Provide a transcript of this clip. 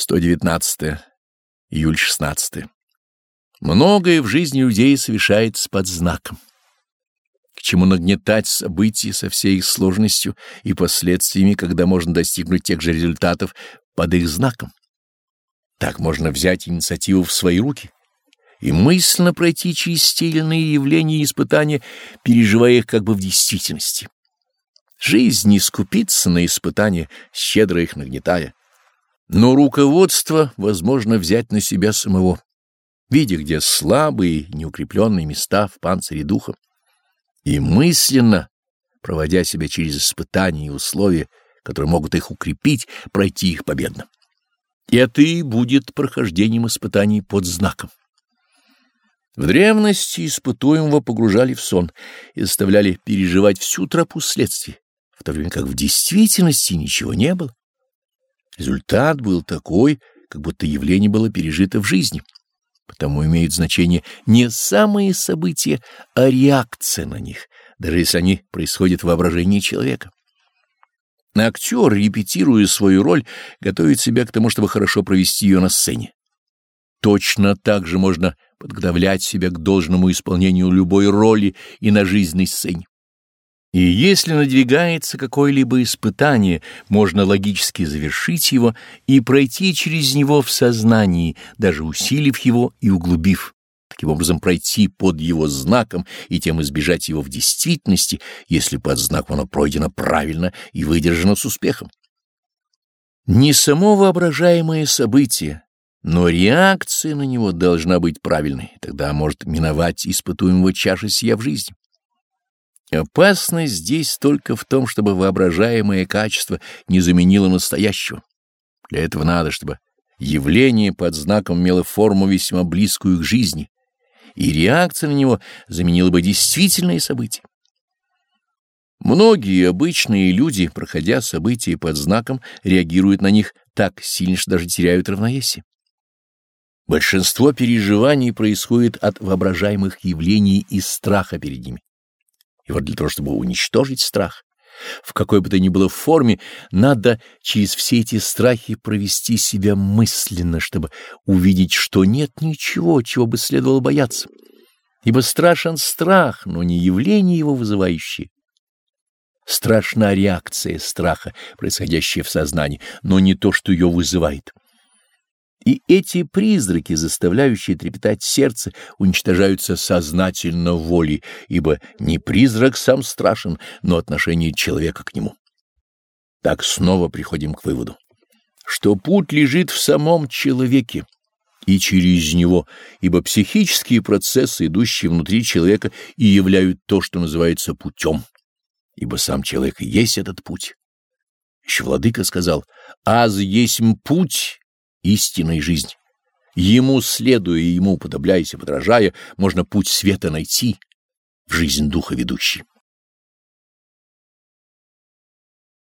119. Июль 16. Многое в жизни людей совершается под знаком. К чему нагнетать события со всей их сложностью и последствиями, когда можно достигнуть тех же результатов под их знаком? Так можно взять инициативу в свои руки и мысленно пройти через иные явления и испытания, переживая их как бы в действительности. Жизнь не скупится на испытания, щедро их нагнетая. Но руководство возможно взять на себя самого, видя, где слабые, неукрепленные места в панцире духа, и мысленно, проводя себя через испытания и условия, которые могут их укрепить, пройти их победно. Это и будет прохождением испытаний под знаком. В древности испытуемого погружали в сон и заставляли переживать всю тропу следствий, в то время как в действительности ничего не было. Результат был такой, как будто явление было пережито в жизни. Потому имеют значение не самые события, а реакция на них, даже если они происходят в воображении человека. Актер, репетируя свою роль, готовит себя к тому, чтобы хорошо провести ее на сцене. Точно так же можно подготовлять себя к должному исполнению любой роли и на жизненной сцене. И если надвигается какое-либо испытание, можно логически завершить его и пройти через него в сознании, даже усилив его и углубив, таким образом пройти под его знаком и тем избежать его в действительности, если под знаком оно пройдено правильно и выдержано с успехом. Не само воображаемое событие, но реакция на него должна быть правильной, тогда может миновать испытуемого чаши сия в жизни. Опасность здесь только в том, чтобы воображаемое качество не заменило настоящего. Для этого надо, чтобы явление под знаком имело форму весьма близкую к жизни, и реакция на него заменила бы действительные события. Многие обычные люди, проходя события под знаком, реагируют на них так сильно, что даже теряют равновесие. Большинство переживаний происходит от воображаемых явлений и страха перед ними. И вот для того, чтобы уничтожить страх, в какой бы то ни было форме, надо через все эти страхи провести себя мысленно, чтобы увидеть, что нет ничего, чего бы следовало бояться. Ибо страшен страх, но не явление его вызывающее. Страшна реакция страха, происходящая в сознании, но не то, что ее вызывает. И эти призраки, заставляющие трепетать сердце, уничтожаются сознательно волей, ибо не призрак сам страшен, но отношение человека к нему. Так снова приходим к выводу, что путь лежит в самом человеке и через него, ибо психические процессы, идущие внутри человека, и являют то, что называется путем, ибо сам человек есть этот путь. Еще владыка сказал, «Аз есть путь, истинной жизни. Ему следуя ему уподобляясь и подражая, можно путь света найти в жизнь духа ведущий.